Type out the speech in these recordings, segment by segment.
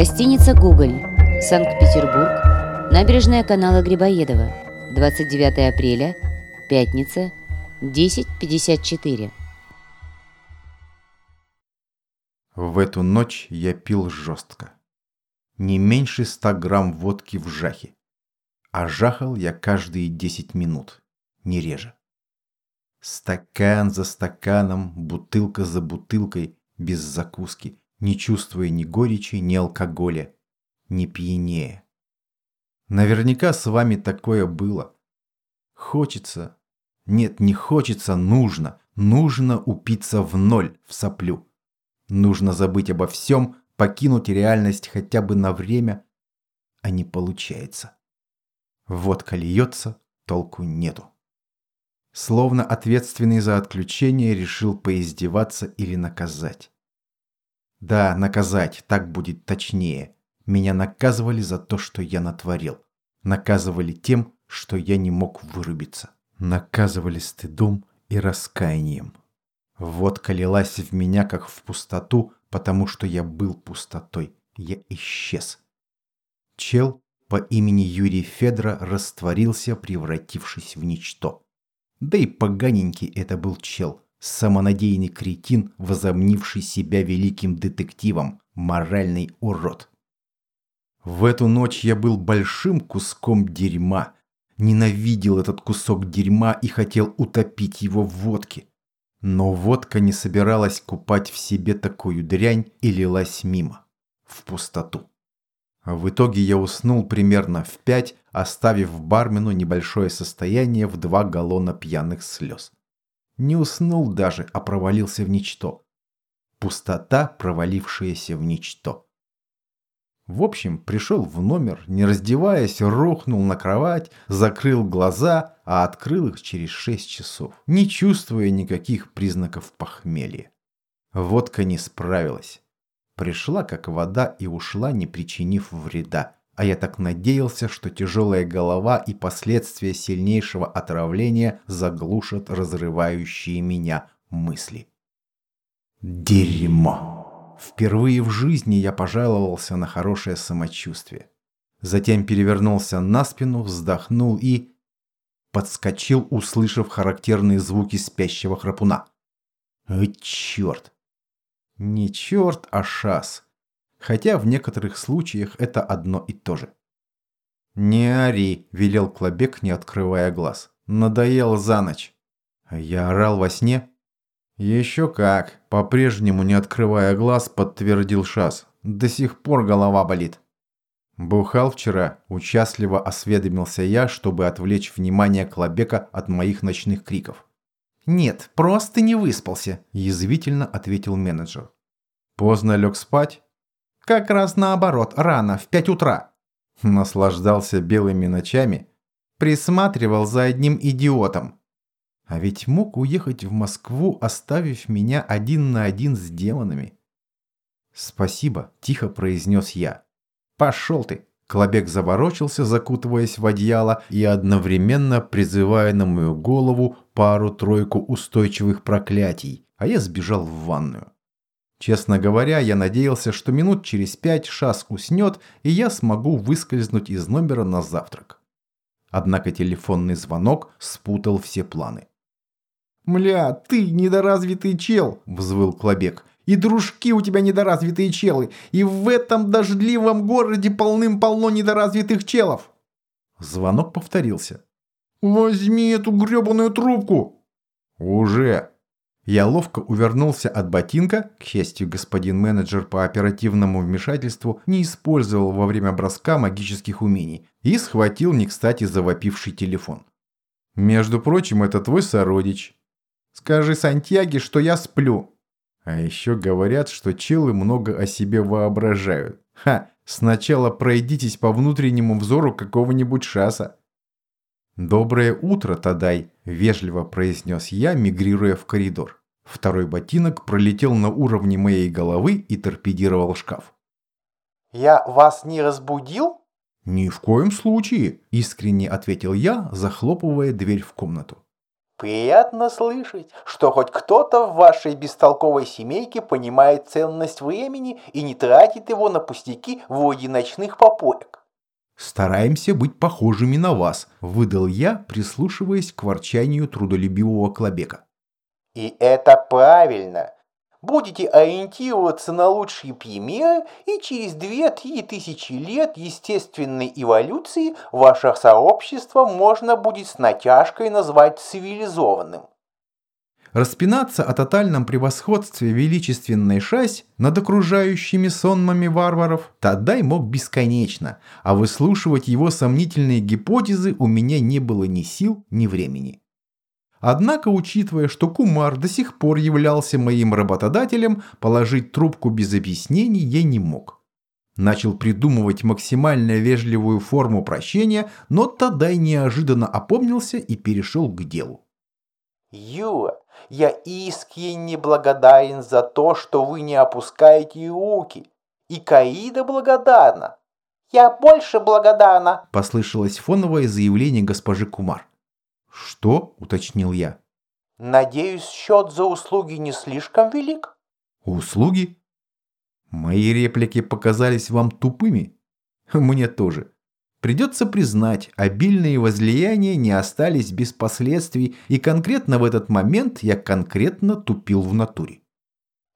Гостиница «Гоголь», Санкт-Петербург, набережная канала Грибоедова, 29 апреля, пятница, 10.54. В эту ночь я пил жестко. Не меньше ста грамм водки в жахе. А жахал я каждые 10 минут, не реже. Стакан за стаканом, бутылка за бутылкой, без закуски, не чувствуя ни горечи, ни алкоголя, не пьянее. Наверняка с вами такое было. Хочется. Нет, не хочется, нужно. Нужно упиться в ноль, в соплю. Нужно забыть обо всем, покинуть реальность хотя бы на время, а не получается. Водка льется, толку нету. Словно ответственный за отключение решил поиздеваться или наказать. Да, наказать, так будет точнее. Меня наказывали за то, что я натворил. Наказывали тем, что я не мог вырубиться. Наказывали стыдом и раскаянием. Водка лилась в меня, как в пустоту, потому что я был пустотой. Я исчез. Чел по имени Юрий Федора растворился, превратившись в ничто. Да и поганенький это был чел, самонадеянный кретин, возомнивший себя великим детективом, моральный урод. В эту ночь я был большим куском дерьма, ненавидел этот кусок дерьма и хотел утопить его в водке. Но водка не собиралась купать в себе такую дрянь и лилась мимо, в пустоту. В итоге я уснул примерно в пять, оставив бармену небольшое состояние в два галлона пьяных слез. Не уснул даже, а провалился в ничто. Пустота, провалившаяся в ничто. В общем, пришел в номер, не раздеваясь, рухнул на кровать, закрыл глаза, а открыл их через шесть часов, не чувствуя никаких признаков похмелья. Водка не справилась. Пришла как вода и ушла, не причинив вреда. А я так надеялся, что тяжелая голова и последствия сильнейшего отравления заглушат разрывающие меня мысли. Дерьмо. Впервые в жизни я пожаловался на хорошее самочувствие. Затем перевернулся на спину, вздохнул и... Подскочил, услышав характерные звуки спящего храпуна. Э, черт! Не черт, а шас. Хотя в некоторых случаях это одно и то же. «Не ори», – велел Клобек, не открывая глаз. «Надоел за ночь». Я орал во сне. «Еще как», – по-прежнему не открывая глаз, подтвердил Шас. «До сих пор голова болит». «Бухал вчера», – участливо осведомился я, чтобы отвлечь внимание Клобека от моих ночных криков. «Нет, просто не выспался», – язвительно ответил менеджер. «Поздно лег спать?» «Как раз наоборот, рано, в пять утра». Наслаждался белыми ночами? Присматривал за одним идиотом. А ведь мог уехать в Москву, оставив меня один на один с демонами. «Спасибо», – тихо произнес я. «Пошел ты!» Клобек заворочился, закутываясь в одеяло и одновременно призывая на мою голову пару-тройку устойчивых проклятий, а я сбежал в ванную. Честно говоря, я надеялся, что минут через пять Шас уснет, и я смогу выскользнуть из номера на завтрак. Однако телефонный звонок спутал все планы. «Мля, ты недоразвитый чел!» – взвыл Клобек. И дружки у тебя недоразвитые челы. И в этом дождливом городе полным-полно недоразвитых челов. Звонок повторился. «Возьми эту гребаную трубку!» «Уже!» Я ловко увернулся от ботинка, к счастью, господин менеджер по оперативному вмешательству не использовал во время броска магических умений, и схватил не кстати завопивший телефон. «Между прочим, это твой сородич. Скажи Сантьяге, что я сплю». А еще говорят, что челы много о себе воображают. Ха, сначала пройдитесь по внутреннему взору какого-нибудь шаса. «Доброе утро, Тадай», – вежливо произнес я, мигрируя в коридор. Второй ботинок пролетел на уровне моей головы и торпедировал шкаф. «Я вас не разбудил?» «Ни в коем случае», – искренне ответил я, захлопывая дверь в комнату. Приятно слышать, что хоть кто-то в вашей бестолковой семейке понимает ценность времени и не тратит его на пустяки вроде ночных попоек. «Стараемся быть похожими на вас», – выдал я, прислушиваясь к ворчанию трудолюбивого Клобека. «И это правильно будете ориентироваться на лучшие примеры, и через 2-3 тысячи лет естественной эволюции ваше сообщество можно будет с натяжкой назвать цивилизованным. Распинаться о тотальном превосходстве величественной шась над окружающими сонмами варваров Тадай мог бесконечно, а выслушивать его сомнительные гипотезы у меня не было ни сил, ни времени. Однако, учитывая, что Кумар до сих пор являлся моим работодателем, положить трубку без объяснений я не мог. Начал придумывать максимально вежливую форму прощения, но Тадай неожиданно опомнился и перешел к делу. «Юра, я искренне благодарен за то, что вы не опускаете руки. И Каида благодарна. Я больше благодарна», – послышалось фоновое заявление госпожи Кумар. «Что?» – уточнил я. «Надеюсь, счет за услуги не слишком велик?» «Услуги? Мои реплики показались вам тупыми? Мне тоже. Придется признать, обильные возлияния не остались без последствий, и конкретно в этот момент я конкретно тупил в натуре.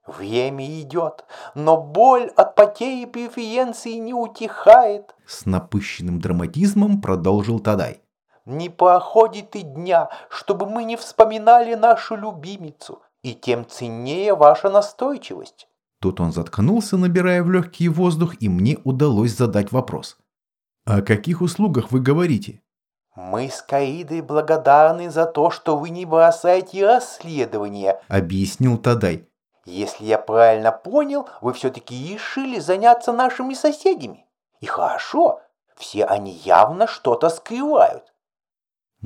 «Время идет, но боль от потери преференции не утихает», с напыщенным драматизмом продолжил Тадай. Не проходит и дня, чтобы мы не вспоминали нашу любимицу, и тем ценнее ваша настойчивость. Тут он заткнулся, набирая в легкий воздух, и мне удалось задать вопрос. «О каких услугах вы говорите?» «Мы с Каидой благодарны за то, что вы не бросаете расследование», — объяснил Тадай. «Если я правильно понял, вы все-таки решили заняться нашими соседями. И хорошо, все они явно что-то скрывают.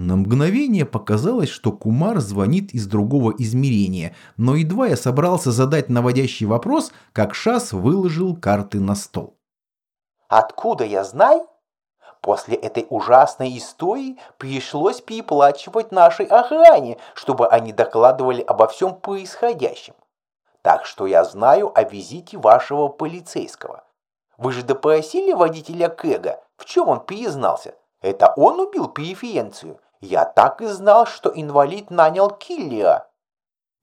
На мгновение показалось, что Кумар звонит из другого измерения, но едва я собрался задать наводящий вопрос, как Шас выложил карты на стол. «Откуда я знаю? После этой ужасной истории пришлось переплачивать нашей охране, чтобы они докладывали обо всем происходящем. Так что я знаю о визите вашего полицейского. Вы же допросили водителя Кэга, в чем он признался? Это он убил преференцию?» Я так и знал, что инвалид нанял киллера.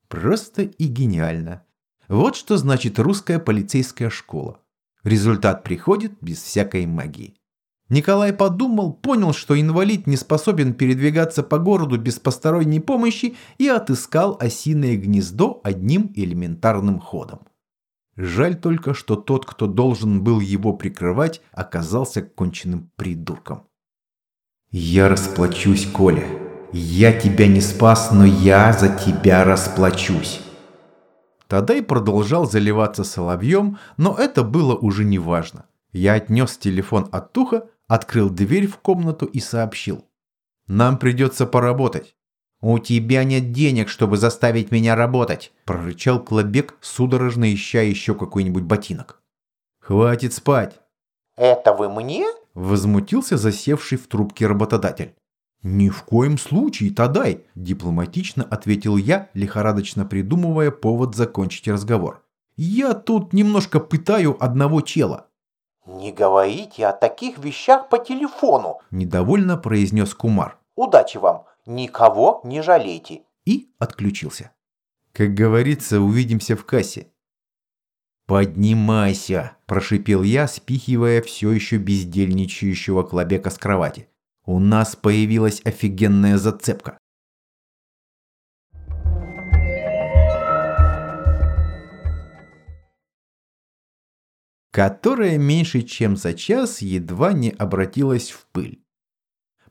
Просто и гениально. Вот что значит русская полицейская школа. Результат приходит без всякой магии. Николай подумал, понял, что инвалид не способен передвигаться по городу без посторонней помощи и отыскал осиное гнездо одним элементарным ходом. Жаль только, что тот, кто должен был его прикрывать, оказался конченным придурком. «Я расплачусь, Коля. Я тебя не спас, но я за тебя расплачусь». Тадай продолжал заливаться соловьем, но это было уже не важно. Я отнес телефон от туха, открыл дверь в комнату и сообщил. «Нам придется поработать». «У тебя нет денег, чтобы заставить меня работать», – прорычал Клобек, судорожно ища еще какой-нибудь ботинок. «Хватит спать». «Это вы мне?» Возмутился засевший в трубке работодатель. «Ни в коем случае, Тадай!» – дипломатично ответил я, лихорадочно придумывая повод закончить разговор. «Я тут немножко пытаю одного чела». «Не говорите о таких вещах по телефону!» – недовольно произнес Кумар. «Удачи вам! Никого не жалейте!» И отключился. Как говорится, увидимся в кассе. «Поднимайся!» – прошипел я, спихивая все еще бездельничающего Клобека с кровати. «У нас появилась офигенная зацепка!» которая меньше чем за час едва не обратилась в пыль.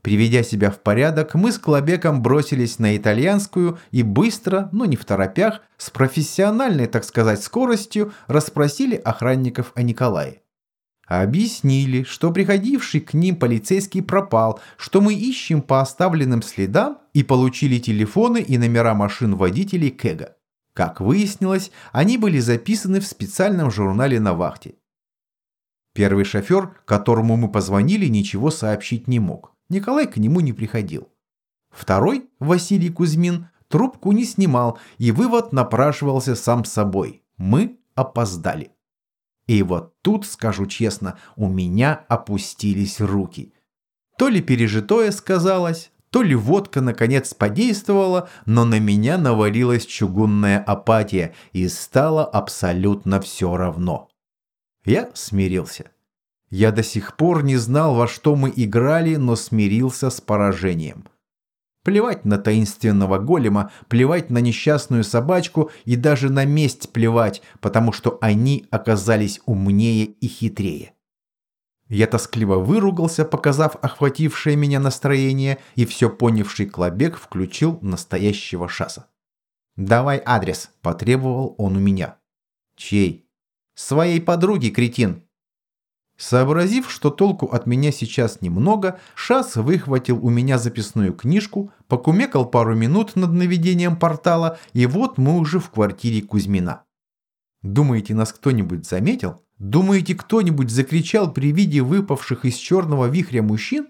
Приведя себя в порядок, мы с Клобеком бросились на итальянскую и быстро, но не в торопях, с профессиональной, так сказать, скоростью расспросили охранников о Николае. Объяснили, что приходивший к ним полицейский пропал, что мы ищем по оставленным следам и получили телефоны и номера машин водителей Кэга. Как выяснилось, они были записаны в специальном журнале на вахте. Первый шофер, которому мы позвонили, ничего сообщить не мог. Николай к нему не приходил. Второй, Василий Кузьмин, трубку не снимал, и вывод напрашивался сам собой. Мы опоздали. И вот тут, скажу честно, у меня опустились руки. То ли пережитое сказалось, то ли водка наконец подействовала, но на меня навалилась чугунная апатия и стало абсолютно все равно. Я смирился. Я до сих пор не знал, во что мы играли, но смирился с поражением. Плевать на таинственного голема, плевать на несчастную собачку и даже на месть плевать, потому что они оказались умнее и хитрее. Я тоскливо выругался, показав охватившее меня настроение, и все понявший Клобек включил настоящего шаса. «Давай адрес», – потребовал он у меня. «Чей?» «Своей подруги, кретин», Сообразив, что толку от меня сейчас немного, Шас выхватил у меня записную книжку, покумекал пару минут над наведением портала, и вот мы уже в квартире Кузьмина. Думаете, нас кто-нибудь заметил? Думаете, кто-нибудь закричал при виде выпавших из черного вихря мужчин?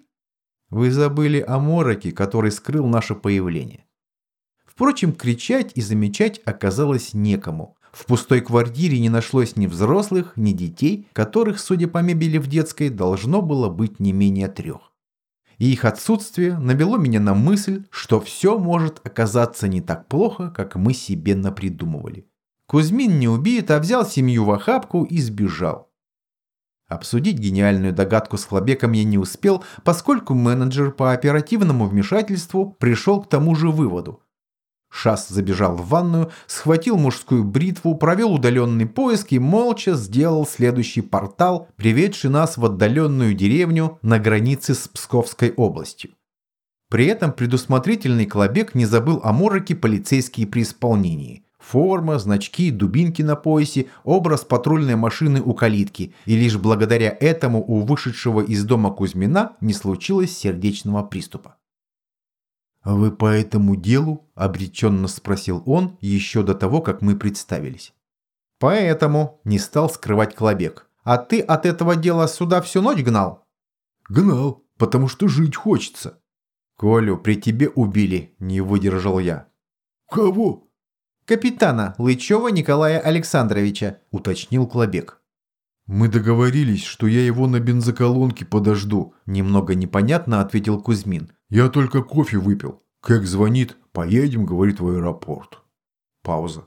Вы забыли о мороке, который скрыл наше появление. Впрочем, кричать и замечать оказалось некому. В пустой квартире не нашлось ни взрослых, ни детей, которых, судя по мебели в детской, должно было быть не менее трех. И их отсутствие навело меня на мысль, что все может оказаться не так плохо, как мы себе напридумывали. Кузьмин не убит, а взял семью в охапку и сбежал. Обсудить гениальную догадку с Хлобеком я не успел, поскольку менеджер по оперативному вмешательству пришел к тому же выводу. Шас забежал в ванную, схватил мужскую бритву, провел удаленный поиск и молча сделал следующий портал, приведший нас в отдаленную деревню на границе с Псковской областью. При этом предусмотрительный Клобек не забыл о мороке полицейские при исполнении. Форма, значки, дубинки на поясе, образ патрульной машины у калитки. И лишь благодаря этому у вышедшего из дома Кузьмина не случилось сердечного приступа. «А «Вы по этому делу?» – обреченно спросил он еще до того, как мы представились. «Поэтому», – не стал скрывать Клобек. «А ты от этого дела сюда всю ночь гнал?» «Гнал, потому что жить хочется». «Колю при тебе убили», – не выдержал я. «Кого?» «Капитана Лычева Николая Александровича», – уточнил Клобек. «Мы договорились, что я его на бензоколонке подожду», – немного непонятно ответил Кузьмин. «Я только кофе выпил. Как звонит, поедем, говорит, в аэропорт». Пауза.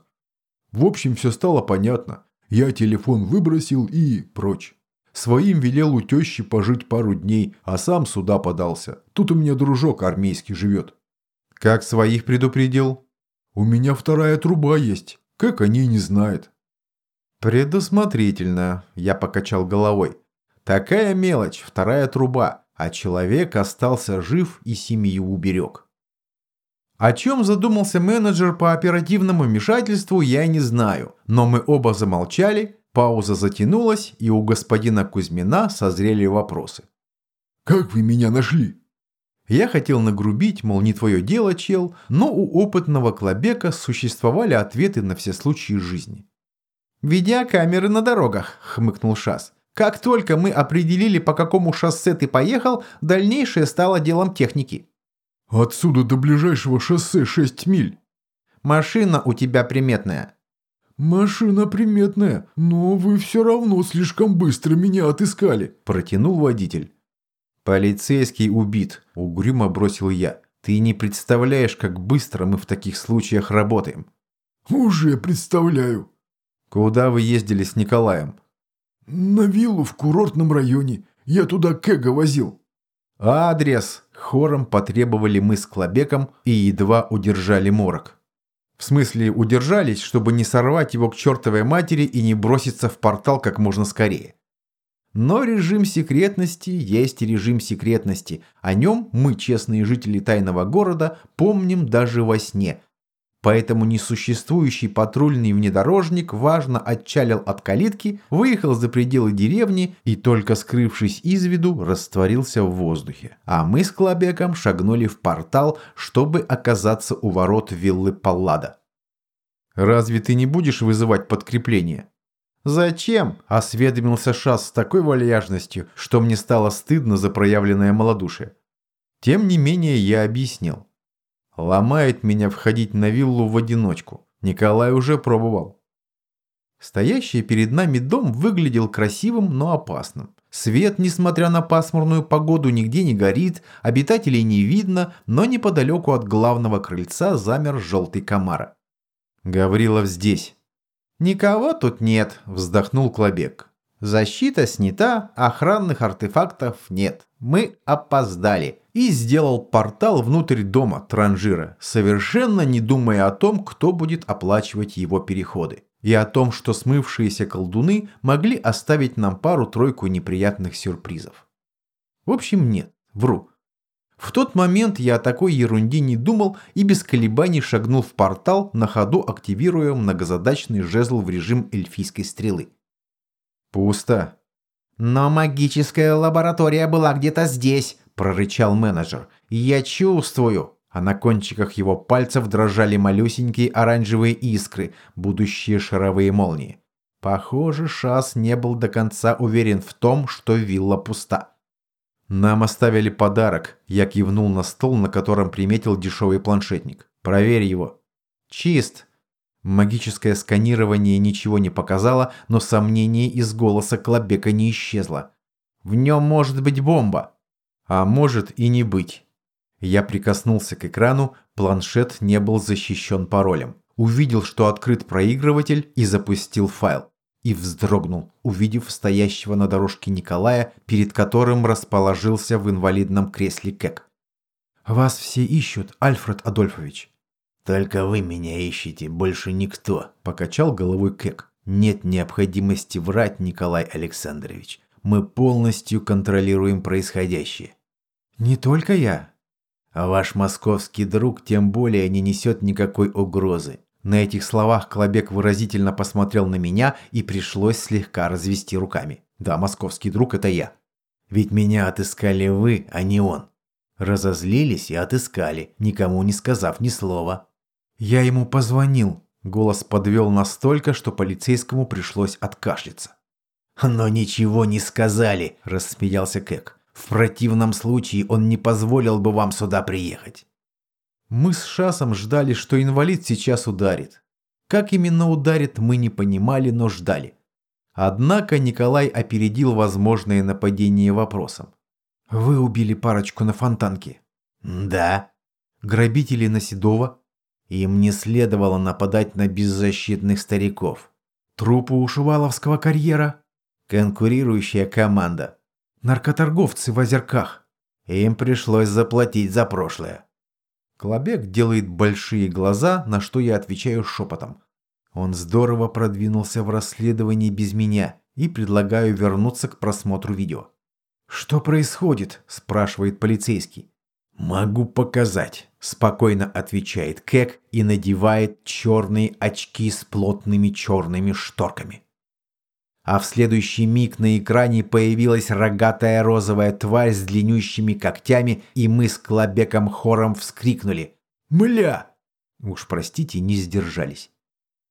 В общем, все стало понятно. Я телефон выбросил и прочь. Своим велел у тещи пожить пару дней, а сам сюда подался. Тут у меня дружок армейский живет. Как своих предупредил? У меня вторая труба есть. Как они не знают. «Предусмотрительно», – я покачал головой. «Такая мелочь, вторая труба, а человек остался жив и семью уберег». О чем задумался менеджер по оперативному вмешательству, я не знаю, но мы оба замолчали, пауза затянулась, и у господина Кузьмина созрели вопросы. «Как вы меня нашли?» Я хотел нагрубить, мол, не твое дело, чел, но у опытного Клобека существовали ответы на все случаи жизни. «Видеокамеры на дорогах», — хмыкнул Шас. «Как только мы определили, по какому шоссе ты поехал, дальнейшее стало делом техники». «Отсюда до ближайшего шоссе 6 миль». «Машина у тебя приметная». «Машина приметная, но вы все равно слишком быстро меня отыскали», – протянул водитель. «Полицейский убит», – угрюмо бросил я. «Ты не представляешь, как быстро мы в таких случаях работаем». «Уже представляю», Куда вы ездили с Николаем? На виллу в курортном районе. Я туда Кэга возил. Адрес. Хором потребовали мы с Клобеком и едва удержали морок. В смысле, удержались, чтобы не сорвать его к чертовой матери и не броситься в портал как можно скорее. Но режим секретности есть режим секретности. О нем мы, честные жители тайного города, помним даже во сне – Поэтому несуществующий патрульный внедорожник важно отчалил от калитки, выехал за пределы деревни и, только скрывшись из виду, растворился в воздухе. А мы с Клобеком шагнули в портал, чтобы оказаться у ворот виллы Паллада. «Разве ты не будешь вызывать подкрепление?» «Зачем?» – осведомился Шас с такой вальяжностью, что мне стало стыдно за проявленное малодушие. Тем не менее я объяснил. Ломает меня входить на виллу в одиночку. Николай уже пробовал. Стоящий перед нами дом выглядел красивым, но опасным. Свет, несмотря на пасмурную погоду, нигде не горит, обитателей не видно, но неподалеку от главного крыльца замер желтый комара. Гаврилов здесь. «Никого тут нет», – вздохнул Клобек. «Защита снята, охранных артефактов нет. Мы опоздали». И сделал портал внутрь дома транжира, совершенно не думая о том, кто будет оплачивать его переходы и о том, что смывшиеся колдуны могли оставить нам пару-тройку неприятных сюрпризов. В общем, нет, вру. В тот момент я о такой ерунде не думал и без колебаний шагнул в портал, на ходу активируя многозадачный жезл в режим эльфийской стрелы. Пусто. «Но магическая лаборатория была где-то здесь», – прорычал менеджер. «Я чувствую» а на кончиках его пальцев дрожали малюсенькие оранжевые искры, будущие шаровые молнии. Похоже, Шас не был до конца уверен в том, что вилла пуста. «Нам оставили подарок», – я кивнул на стол, на котором приметил дешевый планшетник. «Проверь его». «Чист». Магическое сканирование ничего не показало, но сомнение из голоса Клобека не исчезло. «В нем может быть бомба». «А может и не быть». Я прикоснулся к экрану, планшет не был защищен паролем. Увидел, что открыт проигрыватель и запустил файл. И вздрогнул, увидев стоящего на дорожке Николая, перед которым расположился в инвалидном кресле Кэк. «Вас все ищут, Альфред Адольфович». «Только вы меня ищете, больше никто», – покачал головой Кэк. «Нет необходимости врать, Николай Александрович. Мы полностью контролируем происходящее». «Не только я», а ваш московский друг тем более не несет никакой угрозы. На этих словах Клобек выразительно посмотрел на меня и пришлось слегка развести руками. Да, московский друг это я. Ведь меня отыскали вы, а не он. Разозлились и отыскали, никому не сказав ни слова. Я ему позвонил. Голос подвел настолько, что полицейскому пришлось откашляться. «Но ничего не сказали», – рассмеялся Кэк. В противном случае он не позволил бы вам сюда приехать. Мы с Шасом ждали, что инвалид сейчас ударит. Как именно ударит, мы не понимали, но ждали. Однако Николай опередил возможное нападение вопросом. «Вы убили парочку на фонтанке?» «Да». «Грабители на Седова?» «Им не следовало нападать на беззащитных стариков». «Трупы у Шуваловского карьера?» «Конкурирующая команда. Наркоторговцы в озерках. Им пришлось заплатить за прошлое. Клобек делает большие глаза, на что я отвечаю шепотом. Он здорово продвинулся в расследовании без меня и предлагаю вернуться к просмотру видео. «Что происходит?» – спрашивает полицейский. «Могу показать», – спокойно отвечает Кэк и надевает черные очки с плотными черными шторками а в следующий миг на экране появилась рогатая розовая тварь с длиннющими когтями, и мы с Клобеком хором вскрикнули «Мля!» Уж простите, не сдержались.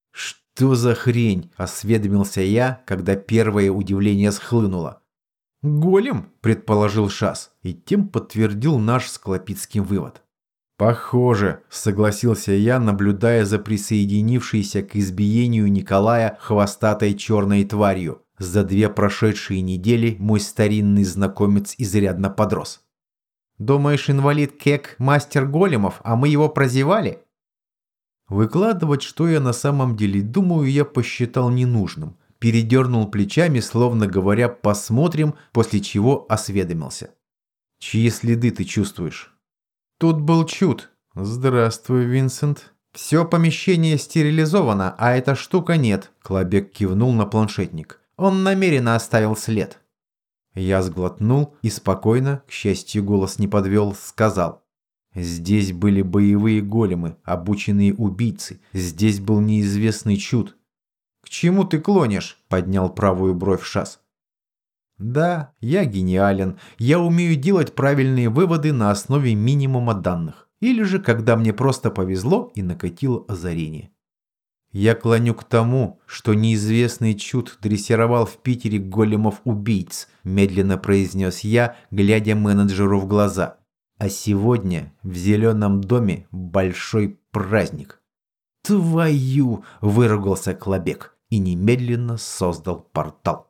«Что за хрень?» – осведомился я, когда первое удивление схлынуло. «Голем?» – предположил Шас, и тем подтвердил наш с Клопицким вывод. «Похоже», – согласился я, наблюдая за присоединившейся к избиению Николая хвостатой черной тварью. За две прошедшие недели мой старинный знакомец изрядно подрос. «Думаешь, инвалид Кек – мастер големов, а мы его прозевали?» Выкладывать, что я на самом деле думаю, я посчитал ненужным. Передернул плечами, словно говоря «посмотрим», после чего осведомился. «Чьи следы ты чувствуешь?» Тут был чуд. Здравствуй, Винсент. Все помещение стерилизовано, а эта штука нет. Клобек кивнул на планшетник. Он намеренно оставил след. Я сглотнул и спокойно, к счастью, голос не подвел, сказал. Здесь были боевые големы, обученные убийцы. Здесь был неизвестный чуд. «К чему ты клонишь?» – поднял правую бровь Шас. Да, я гениален. Я умею делать правильные выводы на основе минимума данных. Или же, когда мне просто повезло и накатило озарение. Я клоню к тому, что неизвестный чуд дрессировал в Питере големов-убийц, медленно произнес я, глядя менеджеру в глаза. А сегодня в зеленом доме большой праздник. «Твою!» – выругался Клобек и немедленно создал портал.